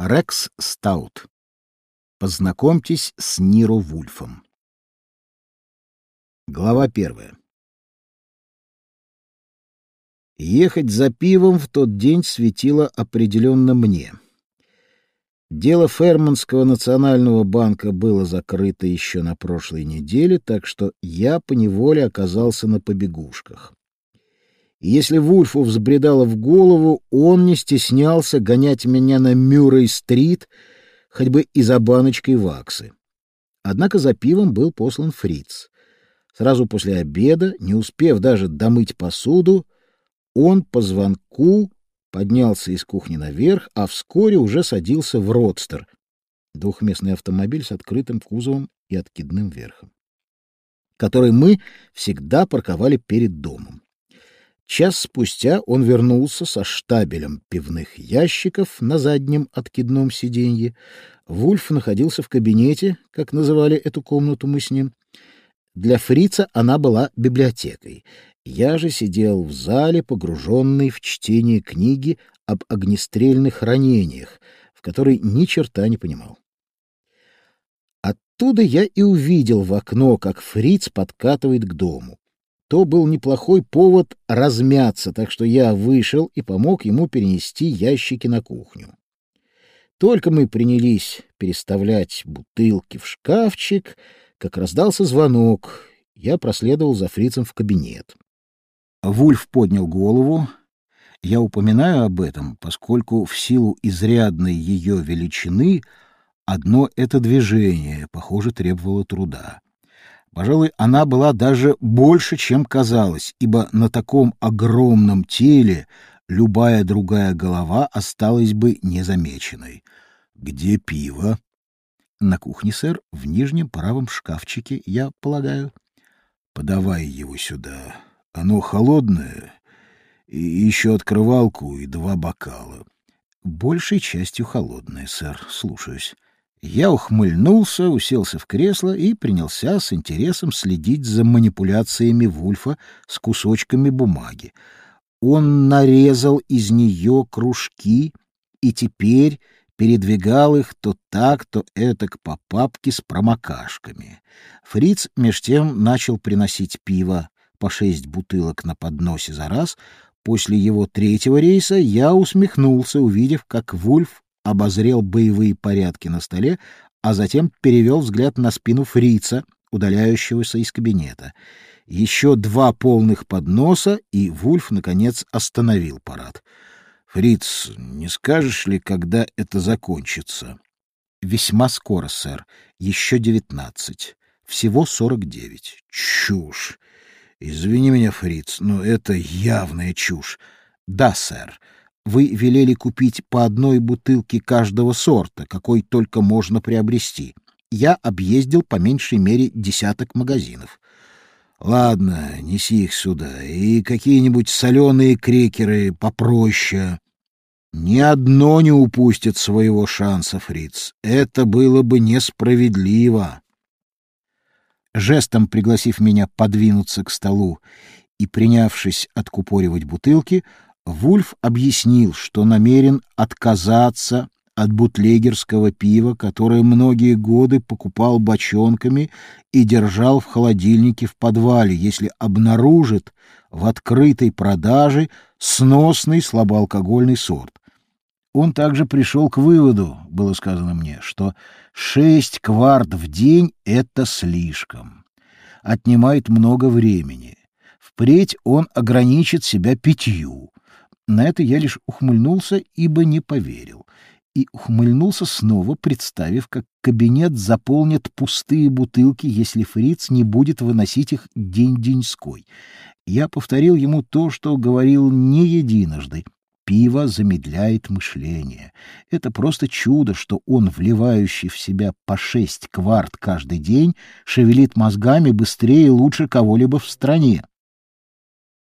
Рекс Стаут. Познакомьтесь с Ниро Вульфом. Глава первая. Ехать за пивом в тот день светило определенно мне. Дело Ферманского национального банка было закрыто еще на прошлой неделе, так что я поневоле оказался на побегушках. И если Вульфу взбредало в голову, он не стеснялся гонять меня на Мюррей-стрит, хоть бы и за баночкой ваксы. Однако за пивом был послан фриц. Сразу после обеда, не успев даже домыть посуду, он по звонку поднялся из кухни наверх, а вскоре уже садился в родстер, двухместный автомобиль с открытым кузовом и откидным верхом, который мы всегда парковали перед домом. Час спустя он вернулся со штабелем пивных ящиков на заднем откидном сиденье. Вульф находился в кабинете, как называли эту комнату мы с ним, для фрица она была библиотекой. Я же сидел в зале, погруженный в чтение книги об огнестрельных ранениях, в которой ни черта не понимал. Оттуда я и увидел в окно, как фриц подкатывает к дому. То был неплохой повод размяться, так что я вышел и помог ему перенести ящики на кухню. Только мы принялись переставлять бутылки в шкафчик — как раздался звонок. Я проследовал за фрицем в кабинет. Вульф поднял голову. Я упоминаю об этом, поскольку в силу изрядной ее величины одно это движение, похоже, требовало труда. Пожалуй, она была даже больше, чем казалось, ибо на таком огромном теле любая другая голова осталась бы незамеченной. «Где пиво?» На кухне, сэр, в нижнем правом шкафчике, я полагаю. Подавай его сюда. Оно холодное, и еще открывалку и два бокала. Большей частью холодное, сэр. Слушаюсь. Я ухмыльнулся, уселся в кресло и принялся с интересом следить за манипуляциями Вульфа с кусочками бумаги. Он нарезал из нее кружки и теперь передвигал их то так, то этак по папке с промокашками. Фриц меж тем начал приносить пиво по шесть бутылок на подносе за раз. После его третьего рейса я усмехнулся, увидев, как Вульф обозрел боевые порядки на столе, а затем перевел взгляд на спину фрица, удаляющегося из кабинета. Еще два полных подноса, и Вульф, наконец, остановил парад. Фриц, не скажешь ли, когда это закончится? Весьма скоро, сэр. Еще девятнадцать. Всего сорок девять. Чушь. Извини меня, Фриц, но это явная чушь. Да, сэр. Вы велели купить по одной бутылке каждого сорта, какой только можно приобрести. Я объездил по меньшей мере десяток магазинов. Ладно, неси их сюда. И какие-нибудь соленые крекеры попроще. Ни одно не упустит своего шанса, Фриц. Это было бы несправедливо. Жестом пригласив меня подвинуться к столу и принявшись откупоривать бутылки, Вульф объяснил, что намерен отказаться от бутлегерского пива, которое многие годы покупал бочонками и держал в холодильнике в подвале, если обнаружит в открытой продаже сносный слабоалкогольный сорт. Он также пришел к выводу, было сказано мне, что шесть кварт в день — это слишком. Отнимает много времени. Впредь он ограничит себя пятью. На это я лишь ухмыльнулся, ибо не поверил и ухмыльнулся снова, представив, как кабинет заполнит пустые бутылки, если фриц не будет выносить их день-деньской. Я повторил ему то, что говорил не единожды. Пиво замедляет мышление. Это просто чудо, что он, вливающий в себя по шесть кварт каждый день, шевелит мозгами быстрее и лучше кого-либо в стране.